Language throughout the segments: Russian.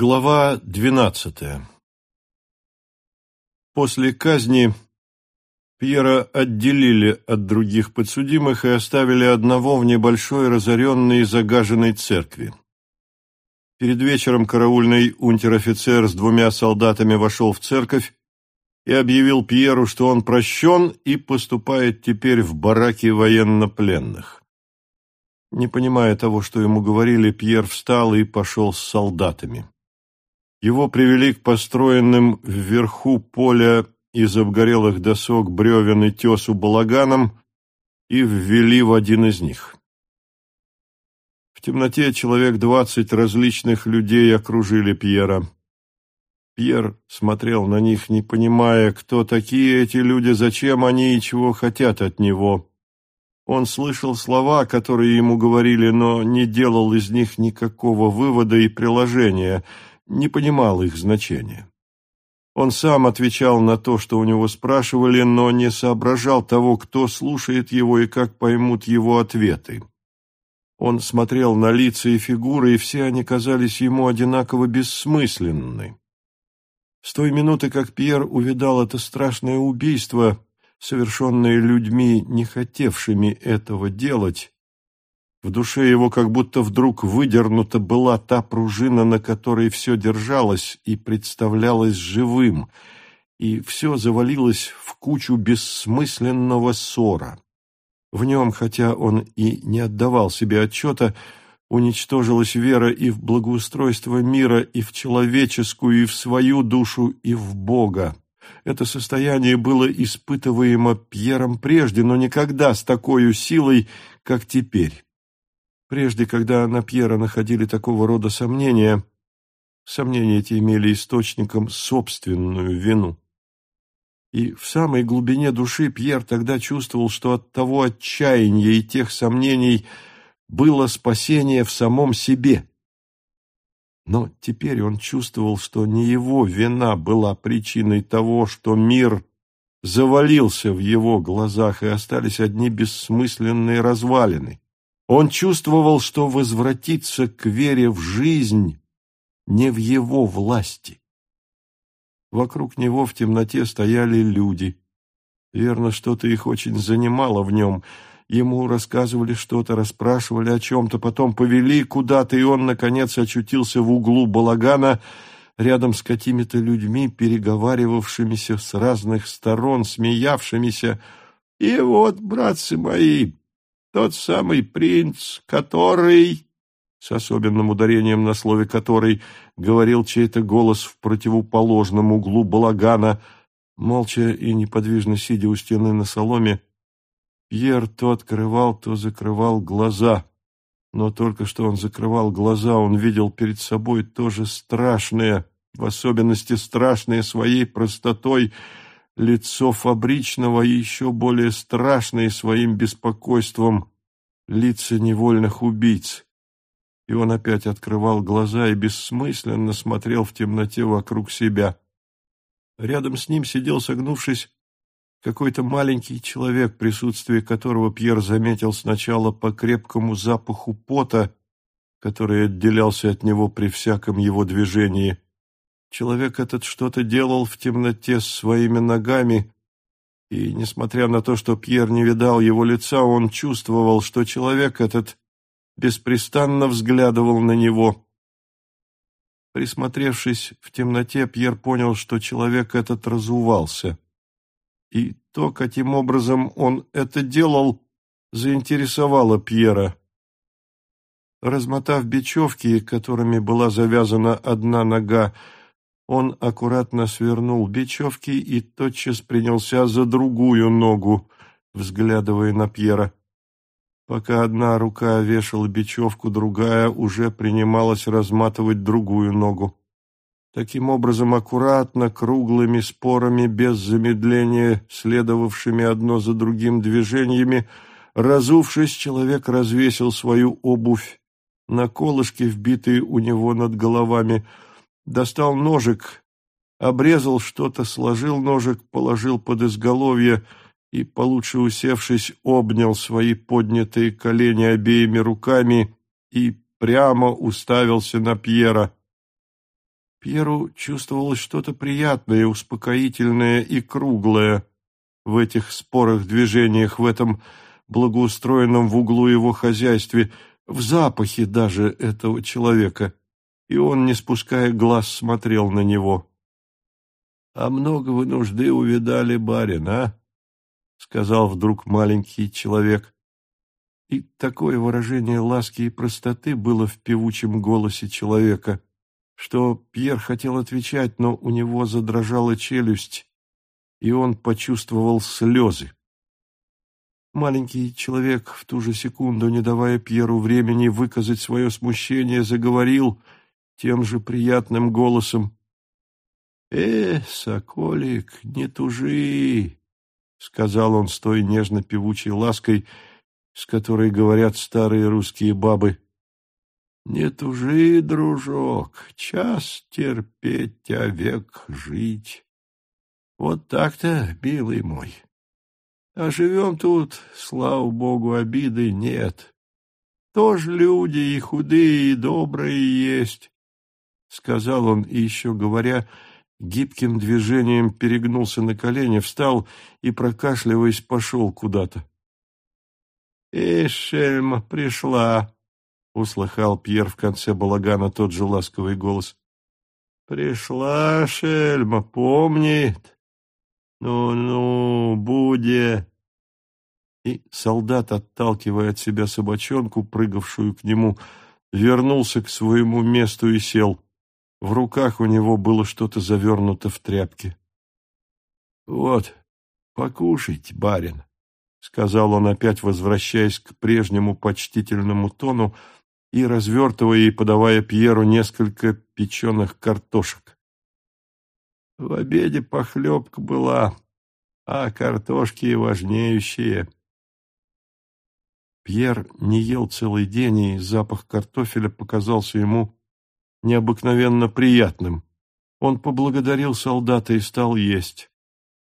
Глава двенадцатая После казни Пьера отделили от других подсудимых и оставили одного в небольшой разоренной и загаженной церкви. Перед вечером караульный унтер-офицер с двумя солдатами вошел в церковь и объявил Пьеру, что он прощен и поступает теперь в бараки военнопленных. Не понимая того, что ему говорили, Пьер встал и пошел с солдатами. Его привели к построенным вверху поля из обгорелых досок бревен и тесу балаганам и ввели в один из них. В темноте человек двадцать различных людей окружили Пьера. Пьер смотрел на них, не понимая, кто такие эти люди, зачем они и чего хотят от него. Он слышал слова, которые ему говорили, но не делал из них никакого вывода и приложения – не понимал их значения. Он сам отвечал на то, что у него спрашивали, но не соображал того, кто слушает его и как поймут его ответы. Он смотрел на лица и фигуры, и все они казались ему одинаково бессмысленны. С той минуты, как Пьер увидал это страшное убийство, совершенное людьми, не хотевшими этого делать, в душе его как будто вдруг выдернута была та пружина, на которой все держалось и представлялось живым, и все завалилось в кучу бессмысленного ссора. В нем, хотя он и не отдавал себе отчета, уничтожилась вера и в благоустройство мира, и в человеческую, и в свою душу, и в Бога. Это состояние было испытываемо Пьером прежде, но никогда с такой силой, как теперь. Прежде, когда на Пьера находили такого рода сомнения, сомнения эти имели источником собственную вину. И в самой глубине души Пьер тогда чувствовал, что от того отчаяния и тех сомнений было спасение в самом себе. Но теперь он чувствовал, что не его вина была причиной того, что мир завалился в его глазах и остались одни бессмысленные развалины. Он чувствовал, что возвратиться к вере в жизнь не в его власти. Вокруг него в темноте стояли люди. Верно, что-то их очень занимало в нем. Ему рассказывали что-то, расспрашивали о чем-то, потом повели куда-то, и он, наконец, очутился в углу балагана рядом с какими-то людьми, переговаривавшимися с разных сторон, смеявшимися. «И вот, братцы мои, тот самый принц, который...» С особенным ударением на слове «который» говорил чей-то голос в противоположном углу балагана. Молча и неподвижно сидя у стены на соломе, Пьер то открывал, то закрывал глаза. Но только что он закрывал глаза, он видел перед собой тоже страшное, в особенности страшное своей простотой, лицо фабричного и еще более страшное своим беспокойством лица невольных убийц. И он опять открывал глаза и бессмысленно смотрел в темноте вокруг себя. Рядом с ним сидел, согнувшись, какой-то маленький человек, присутствие которого Пьер заметил сначала по крепкому запаху пота, который отделялся от него при всяком его движении, Человек этот что-то делал в темноте своими ногами, и, несмотря на то, что Пьер не видал его лица, он чувствовал, что человек этот беспрестанно взглядывал на него. Присмотревшись в темноте, Пьер понял, что человек этот разувался. И то, каким образом он это делал, заинтересовало Пьера. Размотав бечевки, которыми была завязана одна нога, он аккуратно свернул бечевки и тотчас принялся за другую ногу, взглядывая на Пьера. Пока одна рука вешала бечевку, другая уже принималась разматывать другую ногу. Таким образом, аккуратно, круглыми спорами, без замедления, следовавшими одно за другим движениями, разувшись, человек развесил свою обувь на колышки, вбитые у него над головами, достал ножик, обрезал что-то, сложил ножик, положил под изголовье и, получше усевшись, обнял свои поднятые колени обеими руками и прямо уставился на Пьера. Пьеру чувствовалось что-то приятное, успокоительное и круглое в этих спорах движениях, в этом благоустроенном в углу его хозяйстве, в запахе даже этого человека, и он, не спуская глаз, смотрел на него. — А много вы нужды увидали, барин, а? — сказал вдруг маленький человек. И такое выражение ласки и простоты было в певучем голосе человека, что Пьер хотел отвечать, но у него задрожала челюсть, и он почувствовал слезы. Маленький человек, в ту же секунду, не давая Пьеру времени выказать свое смущение, заговорил тем же приятным голосом. — Э, соколик, не тужи, — сказал он с той нежно-певучей лаской, с которой говорят старые русские бабы. — Не тужи, дружок, час терпеть, а век жить. Вот так-то, милый мой. А живем тут, слава богу, обиды нет. Тоже люди и худые, и добрые есть, — сказал он, и еще говоря, гибким движением перегнулся на колени, встал и, прокашливаясь, пошел куда-то. — Эй, шельма, пришла! — услыхал Пьер в конце балагана тот же ласковый голос. — Пришла шельма, помнит. «Ну-ну, Буде!» И солдат, отталкивая от себя собачонку, прыгавшую к нему, вернулся к своему месту и сел. В руках у него было что-то завернуто в тряпки. «Вот, покушайте, барин», — сказал он, опять возвращаясь к прежнему почтительному тону и развертывая и подавая Пьеру несколько печеных картошек. В обеде похлебка была, а картошки важнеющие. Пьер не ел целый день, и запах картофеля показался ему необыкновенно приятным. Он поблагодарил солдата и стал есть.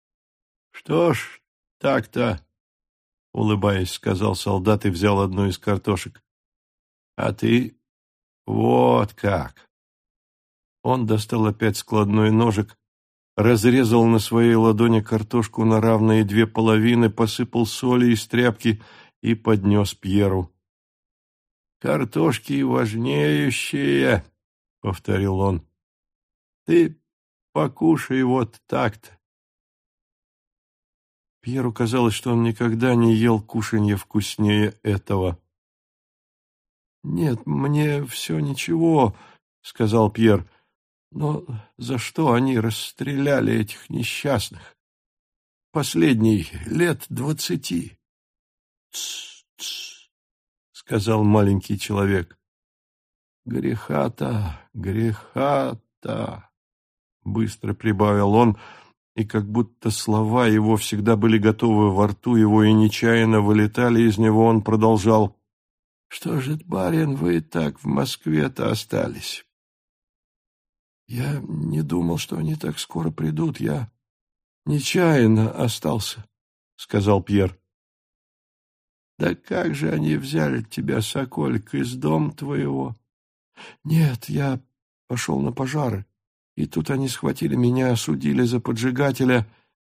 — Что ж, так-то, — улыбаясь, сказал солдат и взял одну из картошек. — А ты вот как. Он достал опять складной ножик разрезал на своей ладони картошку на равные две половины, посыпал соли из тряпки и поднес Пьеру. «Картошки важнеющие», — повторил он. «Ты покушай вот так-то». Пьеру казалось, что он никогда не ел кушанье вкуснее этого. «Нет, мне все ничего», — сказал Пьер. Но за что они расстреляли этих несчастных? Последний лет двадцати. Тс, тс, сказал маленький человек. Греха-то, быстро прибавил он, и как будто слова его всегда были готовы во рту его и нечаянно вылетали из него, он продолжал. Что же, барин, вы так в Москве-то остались? Я не думал, что они так скоро придут. Я нечаянно остался, — сказал Пьер. Да как же они взяли тебя, Соколик, из дома твоего? Нет, я пошел на пожары, и тут они схватили меня, осудили за поджигателя.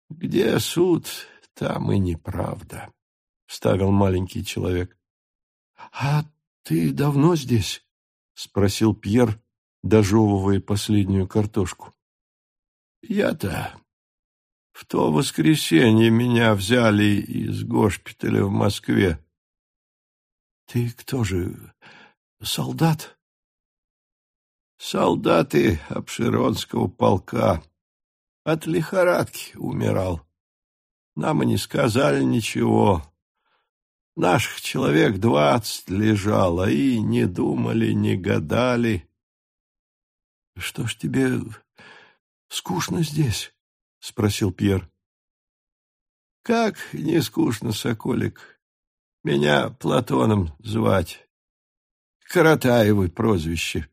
Где суд, там и неправда, — вставил маленький человек. — А ты давно здесь? — спросил Пьер, дожевывая последнюю картошку. «Я-то в то воскресенье меня взяли из госпиталя в Москве». «Ты кто же, солдат?» «Солдаты Обширонского полка. От лихорадки умирал. Нам и не сказали ничего». Наших человек двадцать лежало, и не думали, не гадали. — Что ж тебе скучно здесь? — спросил Пьер. — Как не скучно, Соколик. Меня Платоном звать. Каратаевы прозвище, —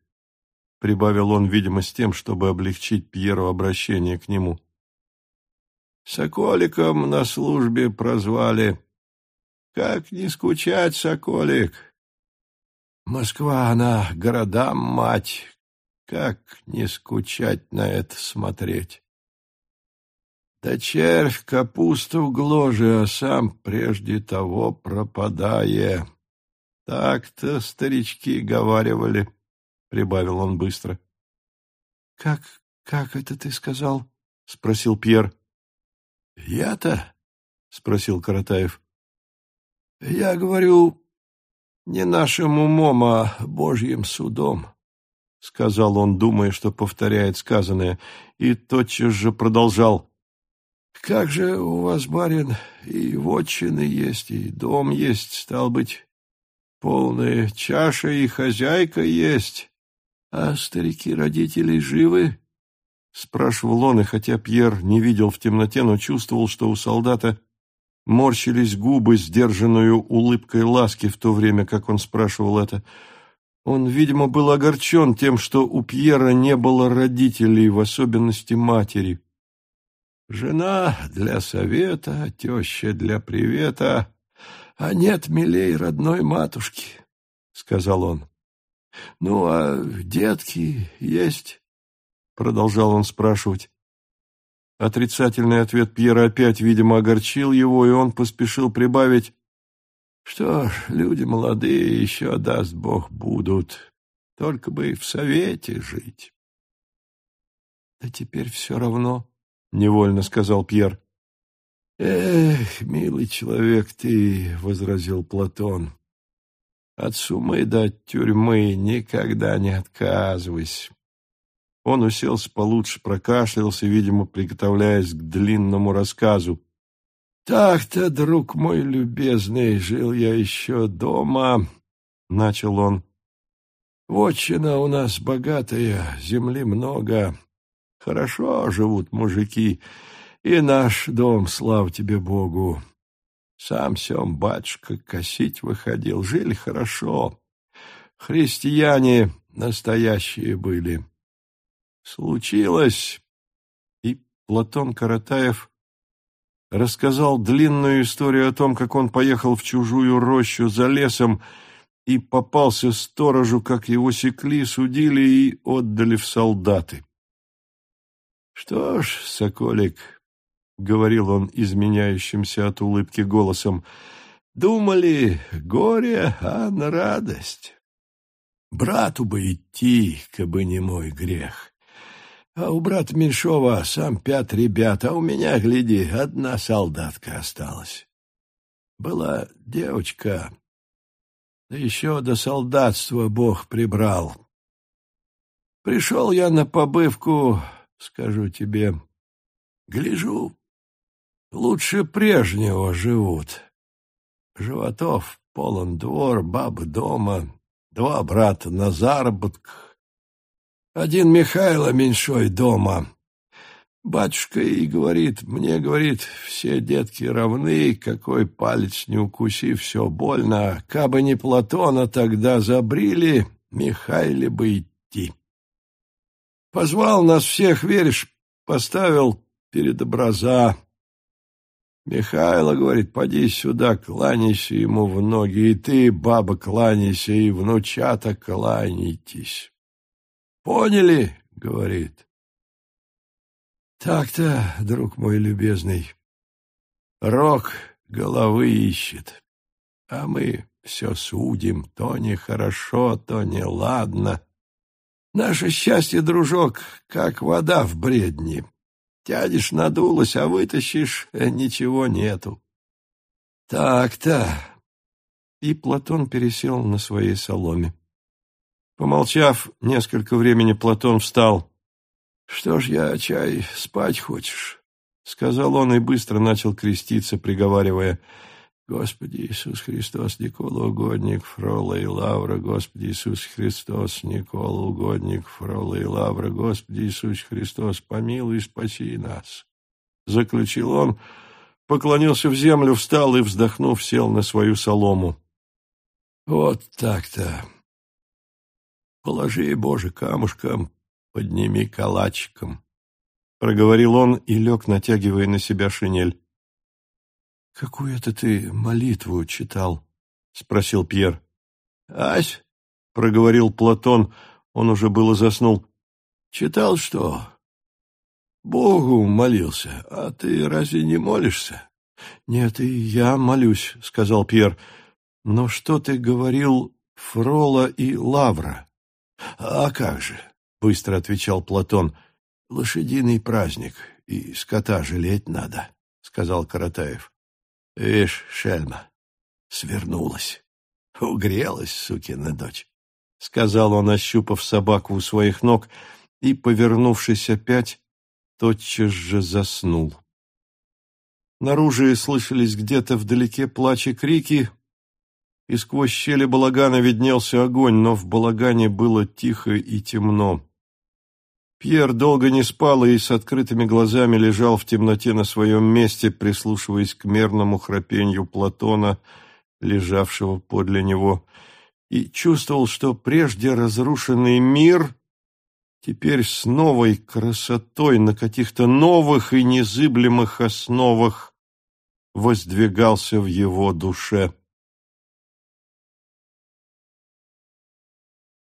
прибавил он, видимо, с тем, чтобы облегчить Пьеру обращение к нему. Соколиком на службе прозвали. Как не скучать, Соколик? Москва, она городам мать, как не скучать на это смотреть. Да червь капусту гложи, а сам прежде того пропадая. Так-то старички говаривали, — прибавил он быстро. — Как, как это ты сказал? — спросил Пьер. — Я-то? — спросил Каратаев. — Я говорю, не нашим умом, а Божьим судом, — сказал он, думая, что повторяет сказанное, и тотчас же продолжал. — Как же у вас, барин, и вотчины есть, и дом есть, стал быть, полная чаша и хозяйка есть, а старики-родители живы? — спрашивал он, и хотя Пьер не видел в темноте, но чувствовал, что у солдата морщились губы, сдержанную улыбкой ласки в то время, как он спрашивал это. Он, видимо, был огорчен тем, что у Пьера не было родителей, в особенности матери. «Жена для совета, теща для привета, а нет милей родной матушки», — сказал он. «Ну, а детки есть?» — продолжал он спрашивать. Отрицательный ответ Пьера опять, видимо, огорчил его, и он поспешил прибавить, «Что ж, люди молодые еще, даст Бог, будут, только бы в совете жить». «Да теперь все равно», — невольно сказал Пьер. «Эх, милый человек ты», — возразил Платон, — «от сумы до тюрьмы никогда не отказывайся». Он уселся получше, прокашлялся, видимо, приготовляясь к длинному рассказу. «Так-то, друг мой любезный, жил я еще дома», — начал он. «Вотчина у нас богатая, земли много, хорошо живут мужики, и наш дом, слава тебе Богу. Сам сем батюшка косить выходил, жили хорошо, христиане настоящие были». Случилось, и Платон Каратаев рассказал длинную историю о том, как он поехал в чужую рощу за лесом и попался сторожу, как его секли, судили и отдали в солдаты. «Что ж, соколик», — говорил он изменяющимся от улыбки голосом, — «думали, горе, а на радость. Брату бы идти, кабы не мой грех. А у брата меньшого сам пят ребят, а у меня, гляди, одна солдатка осталась. Была девочка, да еще до солдатства Бог прибрал. Пришел я на побывку, скажу тебе, гляжу, лучше прежнего живут. Животов полон двор, бабы дома, два брата на заработках, один Михайло меньшой дома. Батюшка и говорит, мне, говорит, все детки равны, какой палец не укуси, все больно. Кабы не Платона тогда забрили, Михайле бы идти. Позвал нас всех, веришь, поставил перед образа. Михайло говорит, поди сюда, кланяйся ему в ноги, и ты, баба, кланяйся, и внучата кланяйтесь. Поняли, говорит. Так-то, друг мой любезный, рок головы ищет, а мы все судим, то нехорошо, то неладно. Наше счастье, дружок, как вода в бредни. Тянешь, надулась, а вытащишь — ничего нету. Так-то. И Платон пересел на своей соломе. Помолчав несколько времени, Платон встал. «Что ж я, чай, спать хочешь?» — сказал он и быстро начал креститься, приговаривая «Господи Иисус Христос, Никола угодник, Фрола и Лавра, Господи Иисус Христос, Никола угодник, Фрола и Лавра, Господи Иисус Христос, помилуй и спаси нас!» Заключил он, поклонился в землю, встал и, вздохнув, сел на свою солому. «Вот так-то!» Положи, Боже, камушком, подними калачиком. Проговорил он и лег, натягивая на себя шинель. — Какую это ты молитву читал? — спросил Пьер. — Ась, — проговорил Платон, он уже было заснул. Читал что? Богу молился, а ты разве не молишься? Нет, и я молюсь, сказал Пьер. Но что ты говорил Фрола и Лавра? А как же, быстро отвечал Платон. Лошадиный праздник, и скота жалеть надо, сказал Каратаев. Вишь, шельма, свернулась. Угрелась, сукина дочь, сказал он, ощупав собаку у своих ног, и, повернувшись опять, тотчас же заснул. Наружу слышались где-то вдалеке плач и крики, и сквозь щели балагана виднелся огонь, но в балагане было тихо и темно. Пьер долго не спал и с открытыми глазами лежал в темноте на своем месте, прислушиваясь к мерному храпенью Платона, лежавшего подле него, и чувствовал, что прежде разрушенный мир теперь с новой красотой на каких-то новых и незыблемых основах воздвигался в его душе.